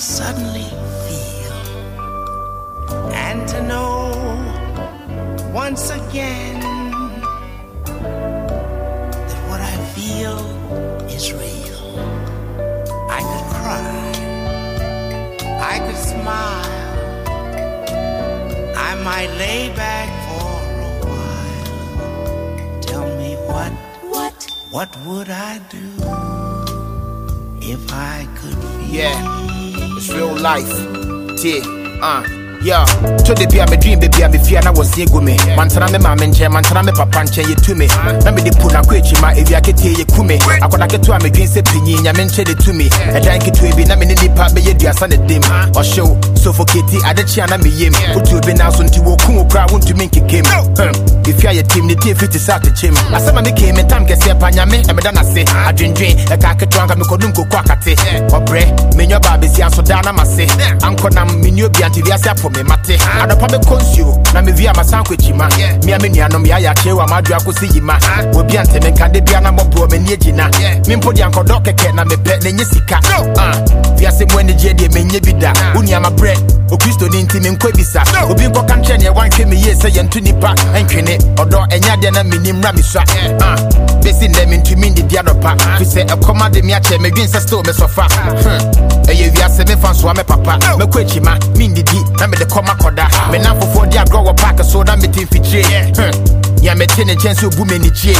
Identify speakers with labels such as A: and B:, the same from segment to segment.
A: suddenly feel and to know once again that what I feel is real. I could cry, I could smile, I might lay back for a while. Tell me what, what, what would I do if I could feel?
B: Yeah, it's real life. T, uh. Yeah, to the beer, me dream, baby, I me fear, na was ego me. Mantana me mama nche, mantana me papa nche, ye to me. Na me de puna kwechi ma, evi akete ye kume. Akoda ketu ame dream se pinyi, nya me nche de to me. Eda inki tu ebi, na me nini pa, me ye diasa ne dim. Or show, suffocate, ade chia na me yim. Utu ebi na so nti wo kumo kra, wuntu minki kim. If ya ye team, ni team fit is out the chim. Hmm. Asama me came, time kese pa nyame, e me dana se. Adwin dwin, e ka ketu anka me kodum ko kwa kate. Obre, me nyo ba besi aso dana mase. Anko nam, me nyo bi anti viasi apo me mate adɔpa bɛkɔ nsuo na mevia masan kɔ akyima mea me nuanom yɛayɛ akyerɛ wɔ amadua kɔsi yima obi ante me nkade bia na mmɔboɔ m'ani agyina mempo de ankɔdɔ kɛkɛ na mepɛ na ɛnyɛ sika Ah, wiase mu anigyeɛ deɛ menyɛ bi da wo nuama berɛ okristoni nti menkɔ bisa obi nkɔka nkyerɛ neɛ woanhwɛ me yie sɛ yɛnto nnipa ɛntwene ɔdɔ ɛnyɛ adeɛ na menni mmra me sua Ah, bɛsi nnɛ mentumi ndidi adɔpa fi sɛ ɛkɔma de me akyɛ medwen sɛ still mesɔfa Hmm, ɛyɛ wiase mefa nsoa me papa. Mɛkɔ akyima mendidi na mede kɔma kɔda menam fofoɔ de agorɔ wɔ park so na mete mfikyire Hmm, nea mete ne nkyɛn sɛ obu m'anikyie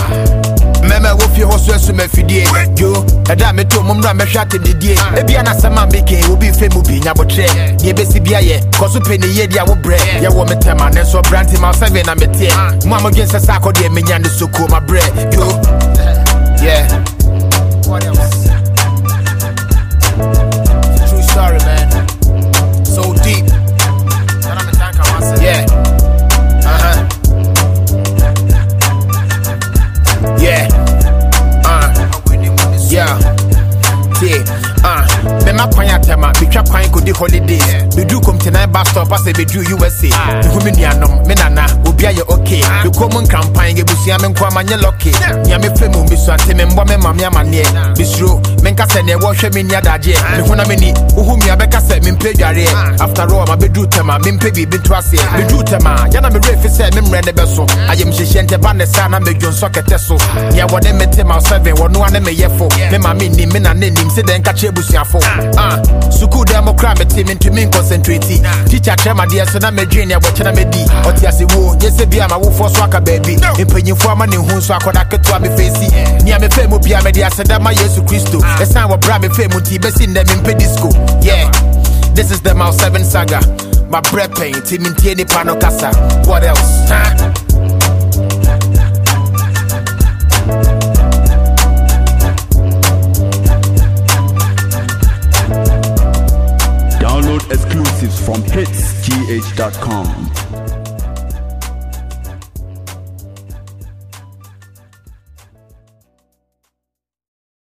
B: mɛma ɛwɔ fie hɔ so asu mafidie yo ɛda a meto mo mmra mɛhwɛ atɛmdidie ebia na asɛm a meke obi mfɛ mu bi nyabotrɛ deɛ ɛbɛsi bia yɛ kɔ so pɛ ne yie de a wobrɛ yɛwɔ me tɛma ne nso brante ma sɛve na meteɛ mo a modwen sɛ sɛ akɔdeɛ menya ne soko mabrɛ yo. Yeah kwan kɔdi holidays medu komtenan bus stop asɛ bɛduru usa mehu me nuanom me nana obi ayɛ okay? Mekɔ mu nkrampan gebusua me nko ama nyɛ lɔke nea mefrɛ mu mesua nte membɔ me ma me amanneɛ mesuro menka sɛ neɛ wɔhwɛ me nni adagyeɛ meho na meni wohu mmea bɛka sɛ mempɛ adwareɛ after all mabɛduru tɛm a mempɛ biribi nto aseɛ meduru tɛm a yɛna ah. merɛ fi sɛ me mmerɛ ne bɛso ayɛmhyehyɛ ah. ntɛba ne saa na medwo nsɔ kɛtɛ so. Neɛ ah. wɔne mete ma 7 wɔno a ne meyɛfo me ma mennim me na ne nim sɛ dɛn ka kyerɛ abusuafo Ah, mo kora mete mentumi nkɔsentrati tikya kyerɛ madeɛ so na medwen nea wɔkyerɛ mɛdi ɔte ase wo nyɛ sɛ bia mawofoɔ so aka baabi mpanyimfoɔ ama ne hu nso akɔda ketewa mefɛsi nea mefɛ mu bia mede asɛda ma yesu kristo ɛsiane wɔbrɛ a mefɛ mu nti bɛsi nnɛ mempɛ disco yeah. This is the Mount 7 saga. My pɛn nti mentie nipa no kasa what else? Huh?
C: From hitsgh.com.